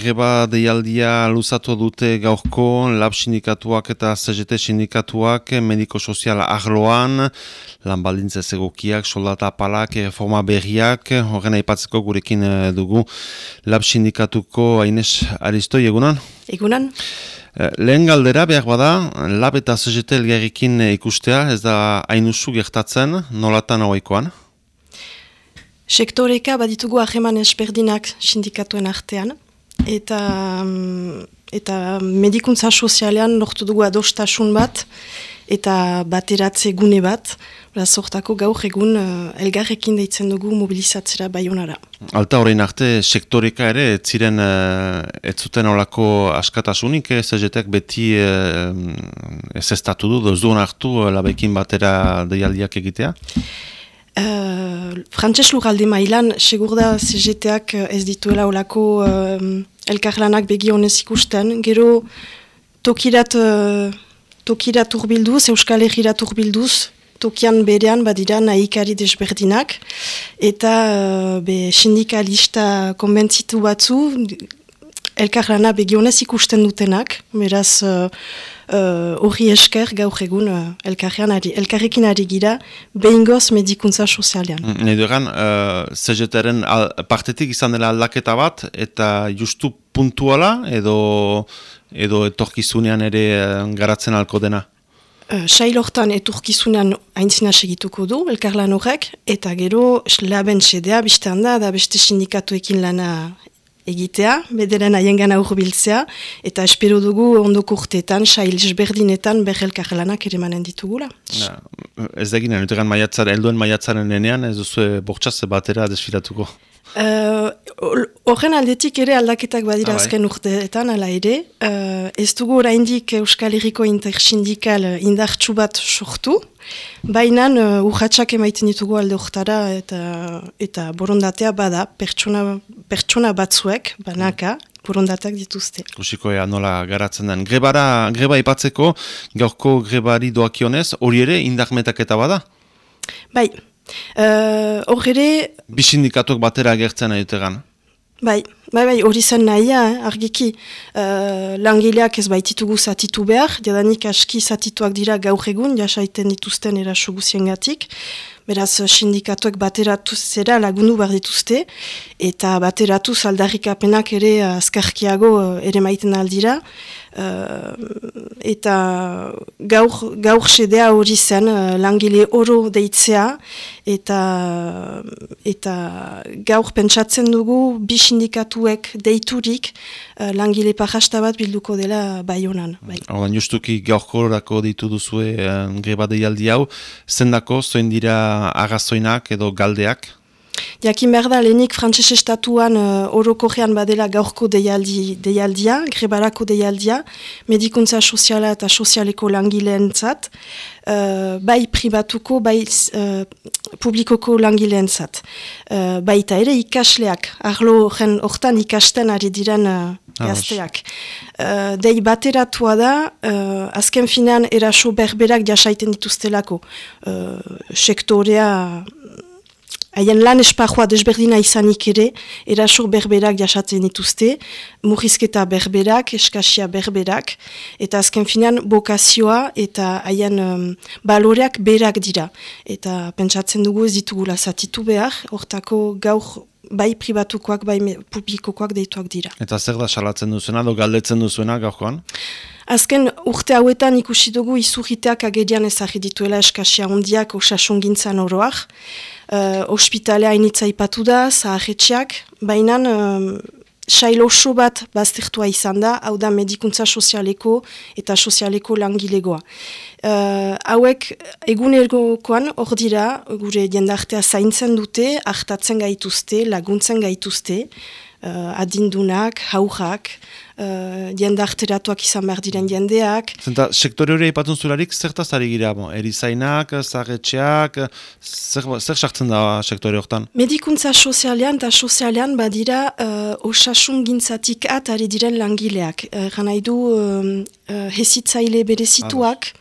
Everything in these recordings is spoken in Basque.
greba deialdia luzatu dute gaurko lab sindikatuak eta CGT sindikatuak mediko sozial arloan, lan baldintza egokiak, soldata apalak, reforma berriak, horren aipatzeko gurekin eh, dugu lab sindikatuko Aines Aristoi, egunan? Egunan. Eh, lehen galdera behar bada, lab eta CGT elgarrikin ikustea, ez da hainusu gertatzen, nolatan hauaikoan? Sektoreka baditugu ahreman esperdinak sindikatuen artean, eta, mm, eta medikuntza sozialean lortu dugu adostasun bat, eta bateratze gune bat, sortako gaur egun uh, elgarrekin deitzen dugu mobilizatzera baionara. Alta horrein arte, sektoreka ere, ez ziren uh, ez zuten olako askatasunik, ez beti uh, ez ez du, ez duen hartu uh, labekin batera deialdiak egitea? Uh, Frantses lugalde mailan, segur da CGT-ak uh, ez dituela olako uh, elkarlanak begionez ikusten, gero tokirat, uh, tokirat urbilduz, euskal egirat urbilduz, tokian berean badira nahikari desberdinak, eta uh, be, sindikalista konbentzitu batzu, elkarlana begionez ikusten dutenak, beraz uh, hori esker gaur egun uh, elkarrean ari, elkarrekin ari gira behingoz medikuntza sozialean. Mm, Nei dugan, uh, partetik izan dela aldaketa bat eta justu puntuala edo edo etorkizunean ere garatzen alko dena? Uh, Sailortan eturkizunean aintzina segituko du, elkarlan horrek, eta gero laben sedea, biztan da, da beste sindikatuekin lana egitea, bederen haien gana urbiltzea, eta espero dugu ondoko urteetan, sail esberdinetan berrelkar lanak ere manen ditugula. Ja, ez da ginen, utegan maiatzaren, elduen maiatzaren nenean, ez duzu bortxaz batera desfilatuko? Uh, horren aldetik ere aldaketak badira ah, bai. azken urteetan, ala ere. Uh, ez dugu oraindik Euskal Herriko intersindikal indartsu bat sortu, baina uh, urratxak emaiten ditugu alde urtara eta, eta borondatea bada, pertsona, pertsona batzuek, banaka, borondatak dituzte. Kusiko ea nola garatzen den. Grebara, greba ipatzeko, gaurko grebari doakionez, hori ere indahmetak eta bada? Bai, Uh, hor ere... Bisindikatuk batera gertzen nahi Bai, bai, bai, hori zen nahia, eh, argiki. Uh, langileak ez baititugu zatitu behar, jadanik aski zatituak dira gaur egun, jasaiten dituzten eraso gatik. Beraz, sindikatuak bateratu zera lagundu behar dituzte, eta bateratu zaldarrikapenak ere azkarkiago ere maiten aldira. Uh, eta gaur, gaur sedea hori zen uh, langile oro deitzea eta, eta gaur pentsatzen dugu bi sindikatuek deiturik uh, langile parasta bat bilduko dela bai honan. Bai. Horren justuki gaurkorako ditu duzue uh, greba deialdi hau, zendako zoin dira agazoinak edo galdeak? Jakin behar da, lehenik frantzese estatuan uh, orokorrean badela gaurko deialdi, deialdia, grebarako deialdia, medikuntza soziala eta sozialeko langileen zat, uh, bai pribatuko, bai uh, publikoko langileen zat. Uh, baita ere ikasleak, arlo hortan ikasten ari diren uh, gazteak. Uh, dei bateratua da, uh, azken finean eraso berberak jasaiten dituztelako. Uh, sektorea Haien lan esparroa desberdina izanik ere, erasur berberak jasatzen dituzte, murrizketa berberak, eskasia berberak, eta azken finean bokazioa eta haien um, baloreak berak dira. Eta pentsatzen dugu ez ditugula zatitu behar, hortako gaur bai pribatukoak, bai publikokoak deituak dira. Eta zer da salatzen duzuena, do galdetzen duzuena gaurkoan? Azken urte hauetan ikusi dugu izurriteak agedian ezagri dituela eskasia ondiak osasun gintzan oroak, uh, ospitalea initza ipatu da, zaharretxeak, baina uh, sail oso bat baztertua izan da, hau da medikuntza sozialeko eta sozialeko langilegoa. Uh, hauek egunergokoan hor dira, gure jendartea zaintzen dute, hartatzen gaituzte, laguntzen gaituzte, uh, adindunak, haujak, uh, jendarteratuak izan behar diren jendeak. Zenta, sektore hori ipatun zularik, zertaz ari gira, bon? erizainak, zagetxeak, zer, zer sartzen da sektore horretan? Medikuntza sozialean eta sozialean badira uh, osasun gintzatik at ari diren langileak. Uh, nahi du uh, uh, hezitzaile berezituak,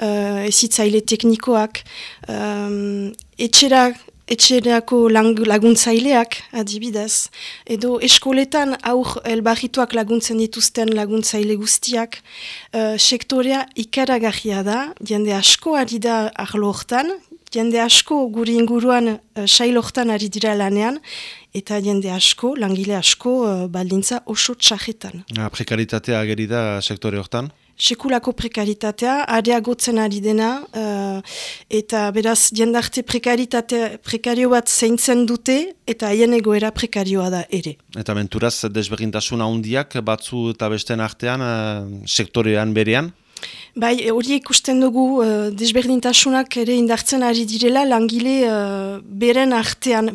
uh, hezitzaile teknikoak, um, etxera etxereako laguntzaileak adibidez. Edo eskoletan aur elbarrituak laguntzen dituzten laguntzaile guztiak. Uh, sektorea ikaragarria da, jende asko ari da arlo hortan, jende asko guri inguruan uh, sail hortan ari dira lanean, eta jende asko, langile asko, uh, baldintza oso txajetan. Ah, prekaritatea ageri da sektore hortan? Sekulako prekaritatea, areagotzen ari dena, uh, eta beraz, jendarte prekaritate, prekario bat zeintzen dute, eta haien egoera prekarioa da ere. Eta menturaz, desberdintasuna handiak batzu eta besten artean, uh, sektorean berean? Bai, hori ikusten dugu uh, desberdintasunak ere indartzen ari direla langile uh, beren artean,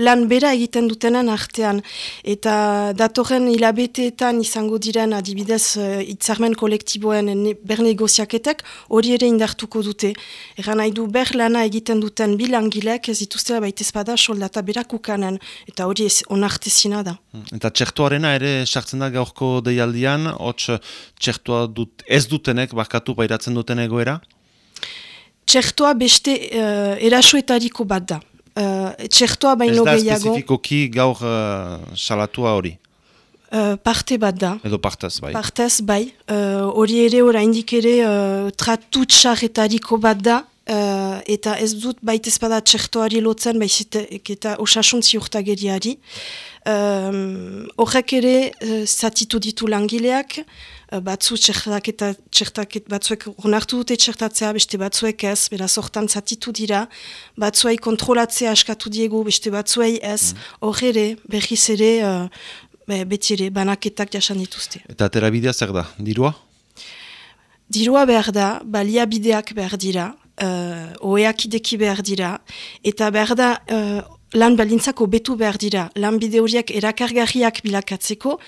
lan bera egiten dutenen artean. Eta datorren hilabeteetan izango diren adibidez uh, itzarmen kolektiboen ne, ber negoziaketek hori ere indartuko dute. Eran nahi du ber lana egiten duten bi langilek ez dituztela baita espada soldata berakukanen. Eta hori onartezina da. Hmm. Eta txertuarena ere sartzen da gaurko deialdian, hotz txertua dut, ez dutenek barkatu pairatzen duten egoera? Txertoa beste uh, erasoetariko bat da. Uh, txertoa baino gehiago... Ez da espezifikoki gaur uh, salatua hori? Uh, parte bat da. Edo partez bai. Partez bai. Hori uh, ere oraindik ere uh, tratu txarretariko bat da. Uh, eta ez dut baita ezpada txertoari lotzen, baizik eta osasuntzi urtageriari. Horrek um, ere uh, zatitu ditu langileak, batzu txertaketa, txertaket batzuek onartu dute txertatzea, beste batzuek ez, beraz hortan zatitu dira, batzuei kontrolatzea askatu diegu, beste batzuei ez, mm. hor mm. ere, berriz ere, uh, beti ere, banaketak jasan dituzte. Eta terabidea zer da, dirua? Dirua behar da, baliabideak behar dira, uh, oeak ideki behar dira, eta behar da, uh, lan balintzako betu behar dira, lan bide horiek erakargarriak bilakatzeko,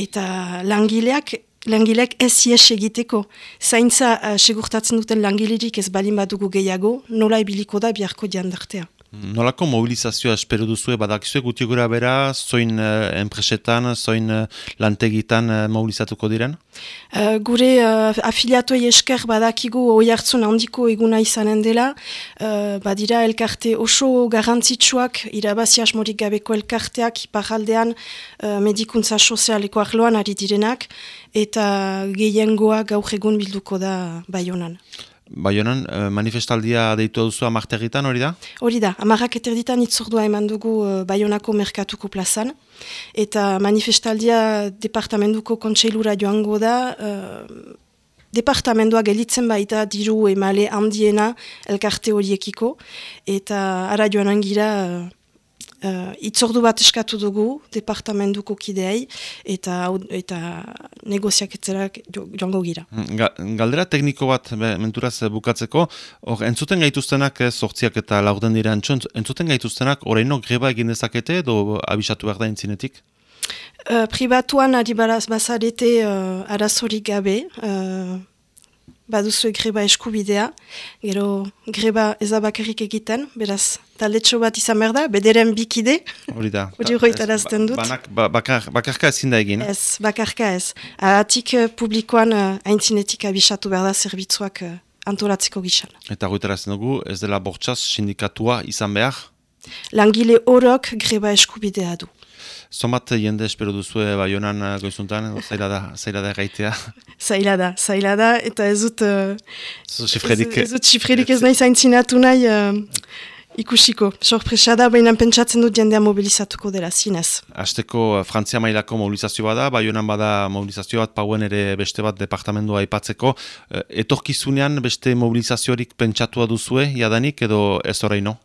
eta langileak langilek ez ies egiteko. Zaintza uh, segurtatzen duten langilerik ez balin badugu gehiago, nola ebiliko da biharko diandartea. Nolako mobilizazioa espero duzue badakizue guti gura bera, zoin uh, enpresetan, zoin uh, lantegitan uh, mobilizatuko diren? Uh, gure uh, afiliatuei esker badakigu oi hartzun handiko eguna izanen dela, uh, badira elkarte oso garantzitsuak, irabazi asmorik gabeko elkarteak iparaldean uh, medikuntza sozialeko arloan ari direnak, eta gehiengoa gaur egun bilduko da baionan. Baionan, eh, manifestaldia deitu duzu amartegitan, hori da? Hori da, amarrak eterditan itzordua eman dugu uh, Baionako merkatuko plazan. Eta manifestaldia departamentuko kontseilura joango da, uh, departamentoa gelitzen baita diru emale handiena elkarte horiekiko. Eta ara joan angira... Uh, itzordu bat eskatu dugu, departamentuko kideai, eta, eta negoziaketzerak joango gira. Mm, galdera tekniko bat, be, menturaz bukatzeko, or, entzuten gaituztenak, sortziak eta laurden dira entzuten gaituztenak, oraino greba egin dezakete, edo abisatu behar da entzinetik? Uh, pribatuan adibaraz bazarete uh, arazorik gabe, uh, baduzu greba eskubidea, gero greba ezabakarrik egiten, beraz, taldetxo bat izan behar da, bederen bikide, hori da, hori hoitarazten dut. Banak, ba, bakar, bakarka ezin da egin? Ez, bakarka ez. Atik uh, publikoan uh, aintzinetik abisatu behar da zerbitzuak antolatzeko gizan. Eta hoitarazten dugu, ez dela bortxaz sindikatua izan behar? Langile horok greba eskubidea du. Zomat jende espero duzue baionan goizuntan, zaila da, zaila da gaitea? Zaila da, zaila da, eta ez dut... Uh, ez, ez dut xifredik ez nahi zaintzinatu nahi uh, ikusiko. Sorpresa da, baina pentsatzen dut jendea mobilizatuko dela zinez. Azteko Frantzia mailako mobilizazio bada, baionan bada mobilizazio bat, pauen ere beste bat departamentoa aipatzeko. Etorkizunean beste mobilizaziorik pentsatua duzue, jadanik, edo ez horreino?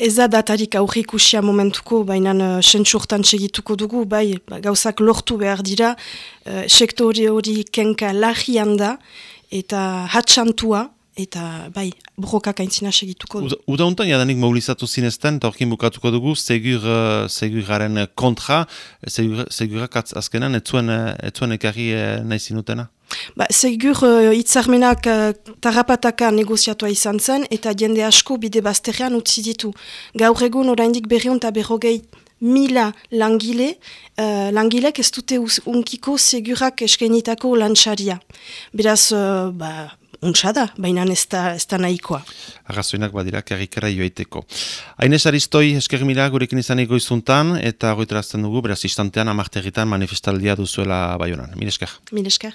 Ez da datarik aurrik usia momentuko, baina uh, sentsurtan segituko dugu, bai ba, gauzak lortu behar dira, uh, sektore hori kenka lahian da, eta hatxantua, eta bai, brokak aintzina segituko dugu. Uda untan jadanik mobilizatu zinezten, eta horkin bukatuko dugu, segur, uh, seguraren kontra, segur, segurak azkenan, etzuen, etzuen ekarri nahi zinutena? Ba, Segur uh, itzarmenak uh, tarapataka negoziatua izan zen eta jende asko bide bazterrean utzi ditu. Gaur egun oraindik berriun eta berrogei mila langile, uh, langilek ez dute unkiko segurak eskenitako lantxaria. Beraz, uh, ba, untsa da, baina ez da, ez da nahikoa. Arrazoinak badira, kerrikera joaiteko. Hainez aristoi, esker mila gurekin izan egoizuntan, eta goiterazten dugu, beraz istantean, amartegitan manifestaldia duzuela baionan. Mil esker. Mil esker.